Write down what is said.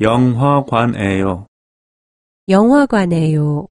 영화관에요. 영화관에요.